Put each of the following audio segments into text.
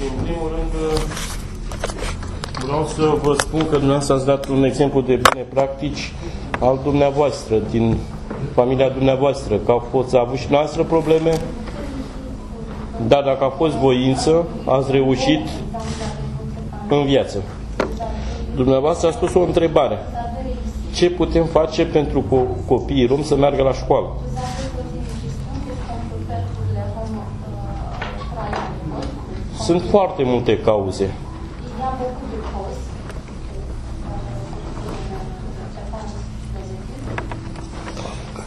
În primul rând, vreau să vă spun că dumneavoastră ați dat un exemplu de bune practici al dumneavoastră, din familia dumneavoastră, că au fost, a avut și noastră probleme, dar dacă a fost voință, ați reușit în viață. Dumneavoastră a spus o întrebare. Ce putem face pentru co- copiii rom să meargă la școală? Sunt foarte multe cauze.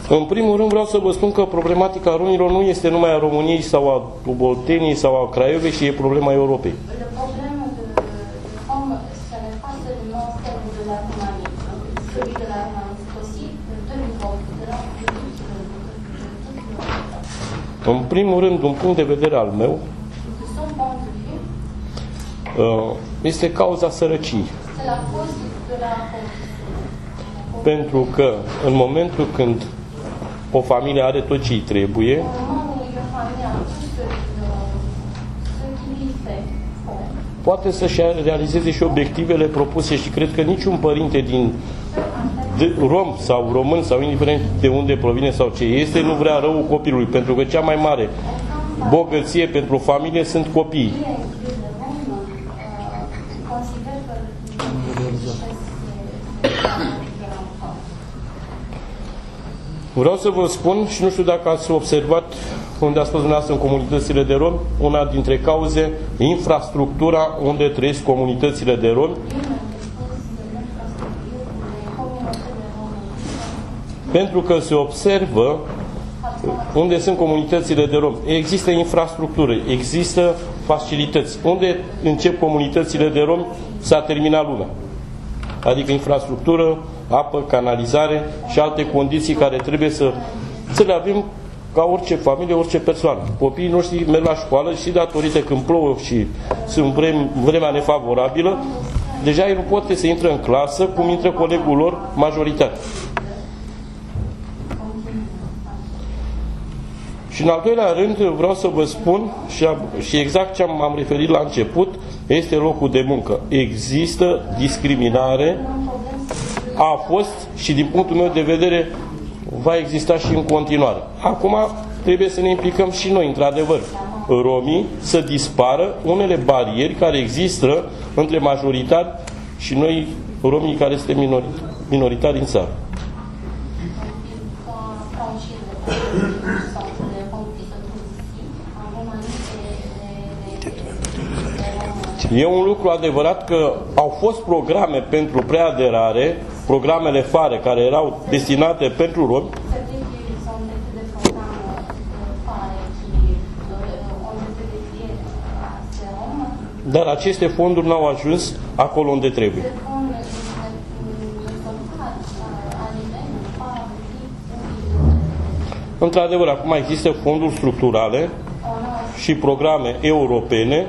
În primul rând vreau să vă spun că problematica romilor nu este numai a României sau a Olteniei sau a Craiovei, ci e problema Europei. Le problème de, de femmes, ce n'est pas seulement celle de la Roumanie. Celui de la Roumanie, c'est aussi de l'Europe, de la de toute de toute l'Europe. În primul rând, din punct de vedere al meu, De son point de vue, uh, este cauza sărăciei. c'est la cause de la pauvreté. Pentru că în momentul când o familie are tot ce îi trebuie, Au moment où une famille a tout ce, ce qu'il lui fait, faut, poate să-și realizeze și obiectivele propuse și cred că niciun părinte din de- rom sau român sau indiferent de unde provine sau ce este, nu vrea răul copilului, pentru că cea mai mare bogăție pentru o familie sunt copiii. Vreau să vă spun și nu știu dacă ați observat unde a spus dumneavoastră în comunitățile de romi, una dintre cauze, infrastructura unde trăiesc comunitățile de romi, pentru că se observă unde sunt comunitățile de romi. Există infrastructură, există facilități. Unde încep comunitățile de romi, s-a terminat lumea. Adică infrastructură, apă, canalizare și alte condiții care trebuie să, să le avem ca orice familie, orice persoană. Copiii noștri merg la școală și datorită când plouă și sunt vrem, vremea nefavorabilă, deja ei nu pot să intre în clasă cum intră colegul lor majoritar. Și în al doilea rând vreau să vă spun și, am, și exact ce am, am referit la început, este locul de muncă. Există discriminare, a fost și din punctul meu de vedere va exista și în continuare. Acum trebuie să ne implicăm și noi, într-adevăr, romii, să dispară unele barieri care există între majoritari și noi, romii care suntem minori, minoritari în țară. E un lucru adevărat că au fost programe pentru preaderare, programele fare care erau destinate pentru romi, C'est vrai qu'ils ont été des programmes euh, phares qui euh, ont été dédiés à ces Roms. dar aceste fonduri n-au ajuns acolo unde trebuie. Ces fonds ne, ne, ne sont pas euh, arrivés, n'ont pas abouti où ils devraient. Într-adevăr, acum există fonduri structurale On a aussi și programe europene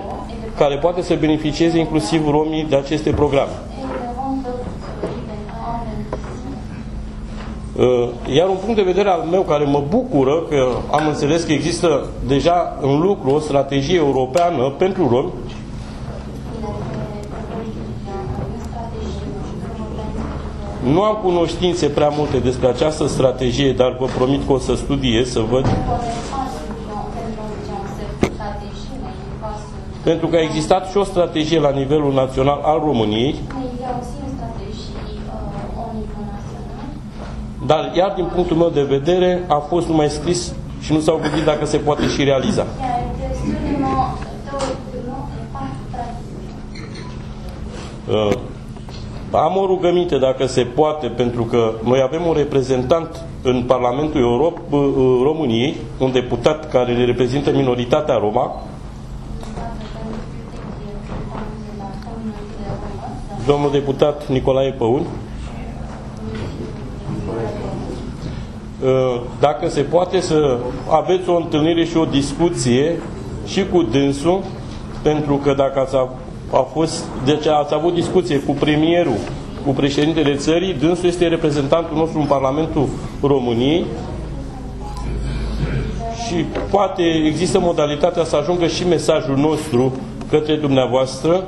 care poate să beneficieze inclusiv romii de aceste programe. et les Roms peuvent euh, en bénéficier. Uh, Iar un punct de vedere al meu care mă bucură că am înțeles că există deja în lucru o strategie europeană pentru romi, Il a été proposé il y a une stratégie européenne Nu am cunoștințe prea multe despre această strategie, dar vă promit că o să studiez, să văd, pentru că a existat și o strategie la nivelul național al României, Mais il y a aussi une stratégie euh, au niveau national. dar iar din punctul meu de vedere a fost numai scris și nu s-au gândit dacă se poate și realiza. qui a été seulement théoriquement et pas pratiquement. Uh, Am o rugăminte, dacă se poate, pentru că noi avem un reprezentant în Parlamentul Europ, uh, uh, României, un deputat care le reprezintă minoritatea Roma, domnul deputat Nicolae Păun. Uh, Dacă se poate să aveți o întâlnire și o discuție și cu dânsul, pentru că dacă ați a, a fost, deci ați avut discuție cu premierul, cu președintele țării, dânsul este reprezentantul nostru în Parlamentul României și poate există modalitatea să ajungă și mesajul nostru către dumneavoastră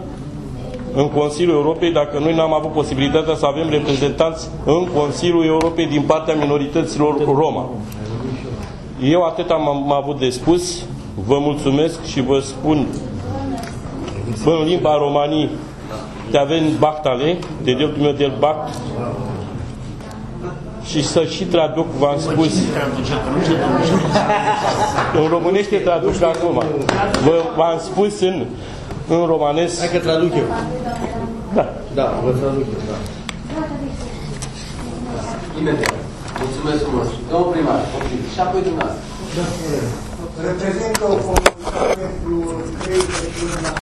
în Consiliul Europei dacă noi n-am avut posibilitatea să avem reprezentanți în Consiliul Europei din partea minorităților Roma. Eu atât am, am avut de spus, vă mulțumesc și vă spun în limba romanii te avem bactale, de dreptul meu de bact, și să și traduc, v-am spus. în românește traduc acum. Vă, v-am spus în, în romanesc. Hai că traduc eu. Da. Da, vă traduc eu, da. Imediat. Mulțumesc frumos. Domnul primar, ok. Și apoi dumneavoastră. Reprezintă o comunitate pentru trei persoane